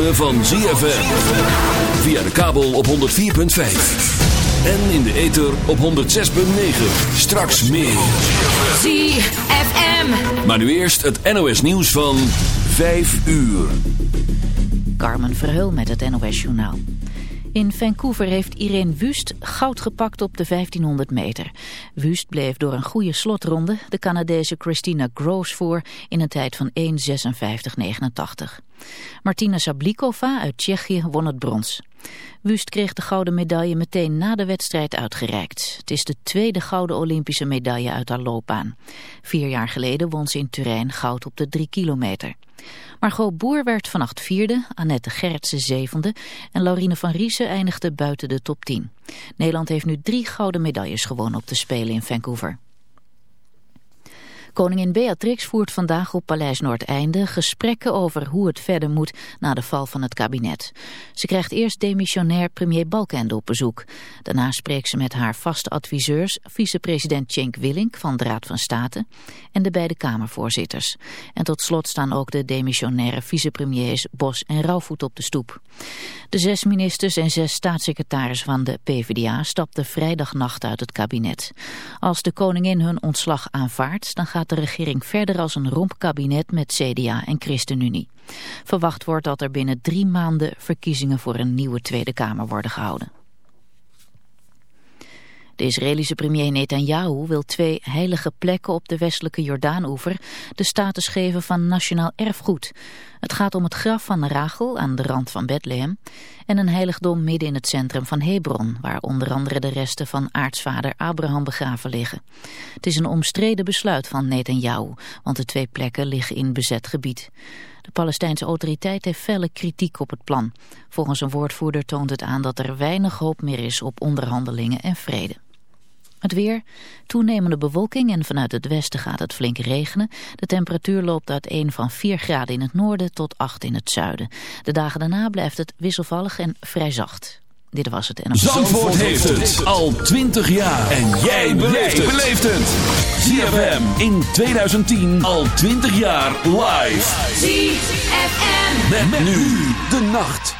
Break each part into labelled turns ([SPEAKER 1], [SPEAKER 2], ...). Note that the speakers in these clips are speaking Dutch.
[SPEAKER 1] ritme van ZFM. Via de kabel op 104.5. En in de ether op 106.9. Straks meer.
[SPEAKER 2] ZFM.
[SPEAKER 1] Maar nu eerst het NOS nieuws van 5 uur.
[SPEAKER 3] Carmen Verheul met het NOS Journaal. In Vancouver heeft Irene Wust goud gepakt op de 1500 meter. Wust bleef door een goede slotronde de Canadese Christina Groves voor in een tijd van 1.56.89. Martina Sablikova uit Tsjechië won het brons. Wust kreeg de gouden medaille meteen na de wedstrijd uitgereikt. Het is de tweede gouden Olympische medaille uit haar loopbaan. Vier jaar geleden won ze in Turijn goud op de drie kilometer. Margot Boer werd vannacht vierde, Annette Gerritsen zevende en Laurine van Riesen eindigde buiten de top 10. Nederland heeft nu drie gouden medailles gewonnen op de Spelen in Vancouver. Koningin Beatrix voert vandaag op Paleis Noordeinde gesprekken over hoe het verder moet na de val van het kabinet. Ze krijgt eerst demissionair premier Balkenende op bezoek. Daarna spreekt ze met haar vaste adviseurs, vicepresident Cenk Willink van de Raad van State en de beide Kamervoorzitters. En tot slot staan ook de demissionaire vicepremiers Bos en Rauwvoet op de stoep. De zes ministers en zes staatssecretarissen van de PvdA stapten vrijdagnacht uit het kabinet. Als de koningin hun ontslag aanvaardt, dan gaat de regering verder als een rompkabinet met CDA en ChristenUnie. Verwacht wordt dat er binnen drie maanden verkiezingen voor een nieuwe Tweede Kamer worden gehouden. De Israëlische premier Netanyahu wil twee heilige plekken op de westelijke Jordaanoever de status geven van nationaal erfgoed. Het gaat om het graf van Rachel aan de rand van Bethlehem en een heiligdom midden in het centrum van Hebron, waar onder andere de resten van aartsvader Abraham begraven liggen. Het is een omstreden besluit van Netanyahu, want de twee plekken liggen in bezet gebied. De Palestijnse autoriteit heeft felle kritiek op het plan. Volgens een woordvoerder toont het aan dat er weinig hoop meer is op onderhandelingen en vrede. Het weer, toenemende bewolking en vanuit het westen gaat het flink regenen. De temperatuur loopt uiteen van 4 graden in het noorden tot 8 in het zuiden. De dagen daarna blijft het wisselvallig en vrij zacht. Dit was het en
[SPEAKER 1] Zandvoort heeft het al 20 jaar. En jij beleeft het. ZFM in 2010 al 20 jaar live.
[SPEAKER 2] ZFM.
[SPEAKER 1] Met, nu de nacht.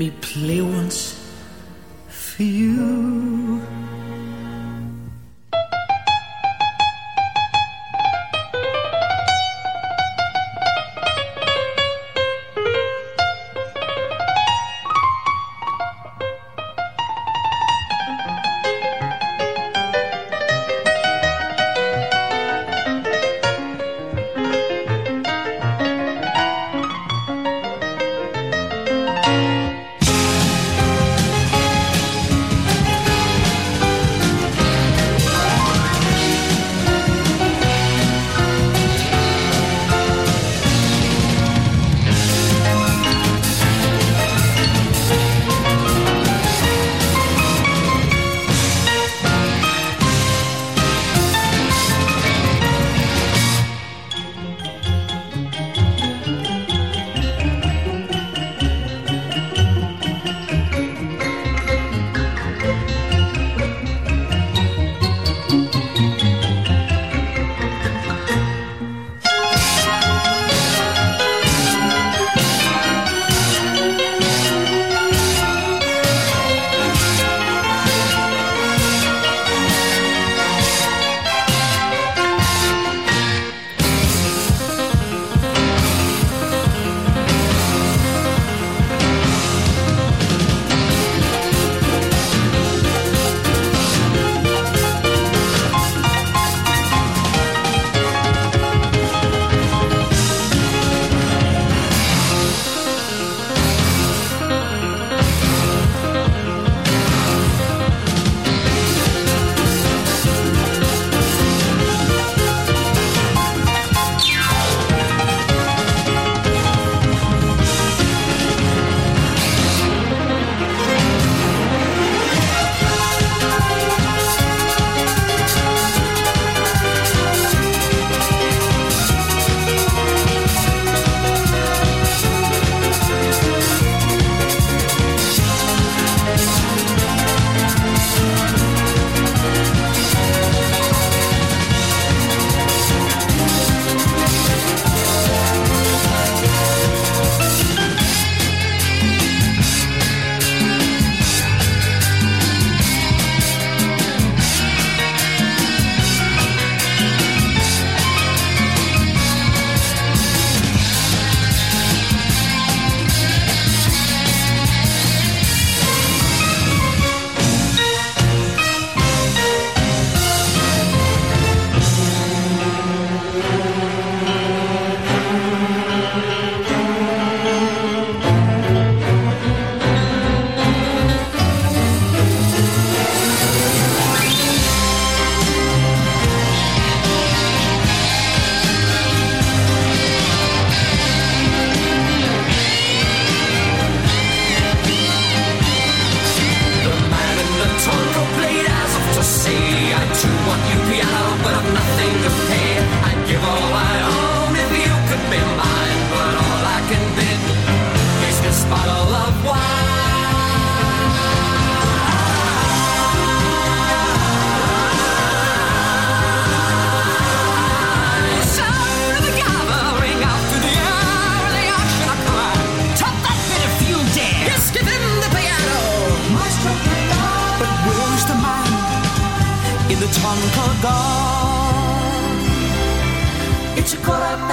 [SPEAKER 4] me play once.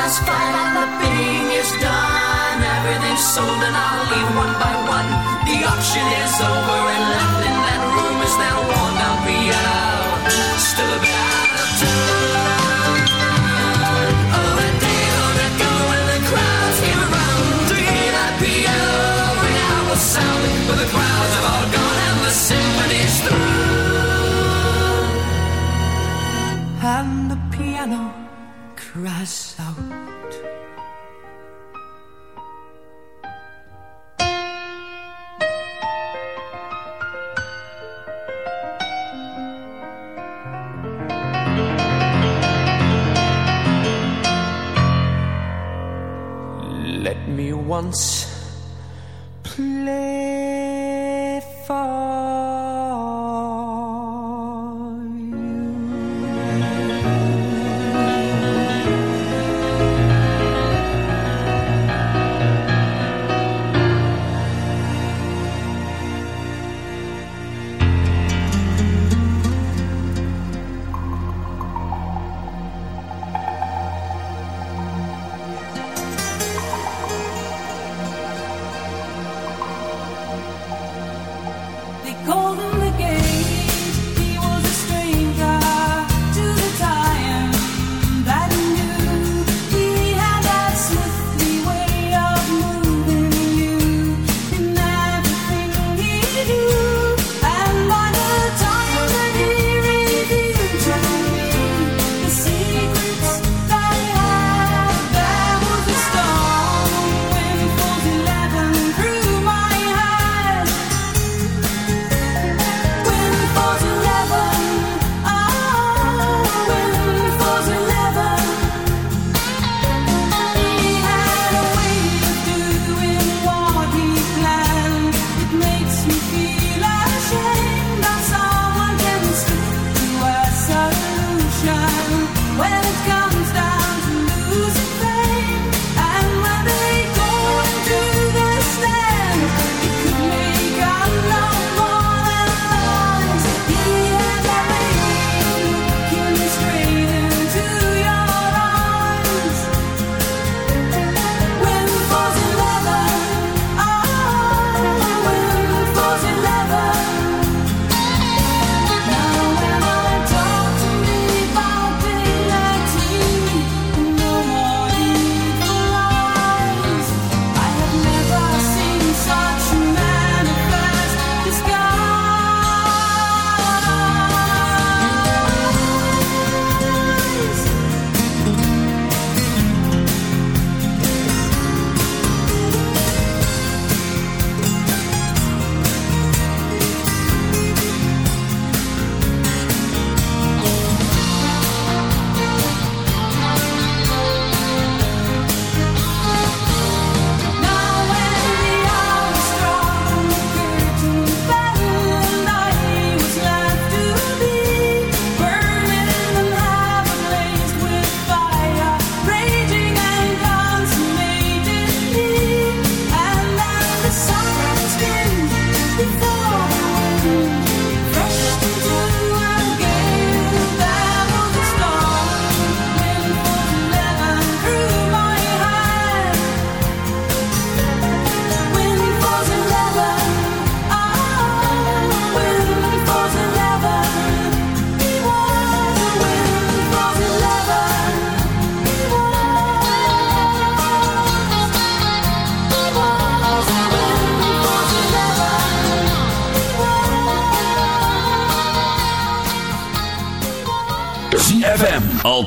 [SPEAKER 4] last fight and the bidding
[SPEAKER 5] is done. Everything's sold and I'll leave one by one. The auction is over and left.
[SPEAKER 2] golden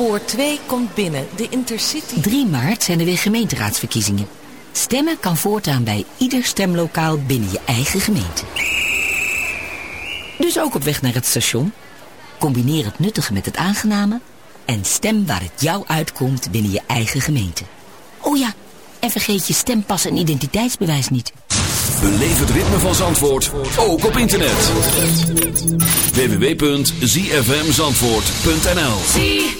[SPEAKER 6] spoor 2 komt binnen de Intercity.
[SPEAKER 7] 3 maart zijn er weer gemeenteraadsverkiezingen. Stemmen kan voortaan bij ieder stemlokaal binnen je eigen gemeente. Dus ook op weg naar het station. Combineer het nuttige met het aangename. En stem waar het jou uitkomt binnen je eigen gemeente. Oh ja, en vergeet je stempas en identiteitsbewijs niet.
[SPEAKER 8] Beleef het ritme van Zandvoort, ook op internet. www.zfmzandvoort.nl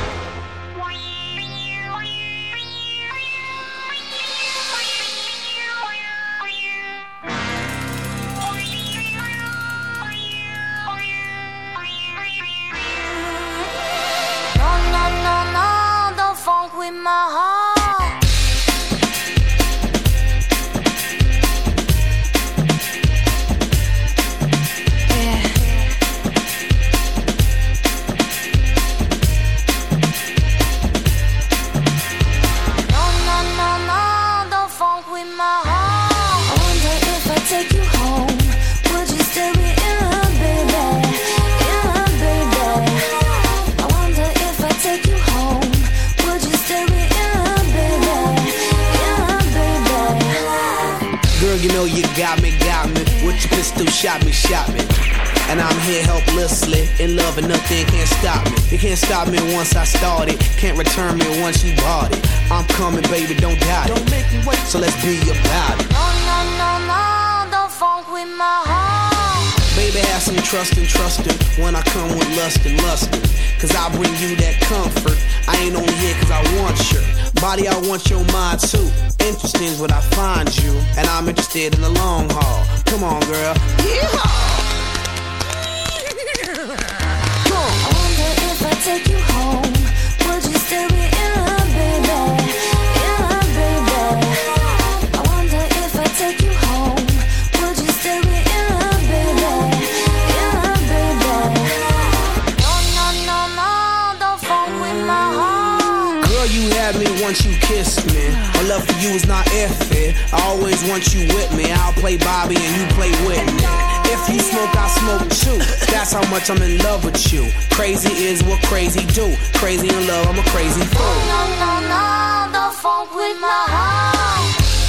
[SPEAKER 9] in my heart. Baby, have some trust and trust him when I come with lust and lust Cause I bring you that comfort. I ain't only here cause I want your body, I want your mind too. Interesting is what I find you, and I'm interested in
[SPEAKER 10] the long haul. Come on, girl. Yeehaw! Come. I wonder if I take you
[SPEAKER 2] home, would you still be? love for you is not if it. I always want you with me. I'll
[SPEAKER 10] play Bobby and you play with me. If you smoke, I smoke too.
[SPEAKER 11] That's how much I'm in love with you. Crazy is what crazy do. Crazy in love, I'm a crazy fool.
[SPEAKER 12] No, no, no, no, don't fuck with my heart.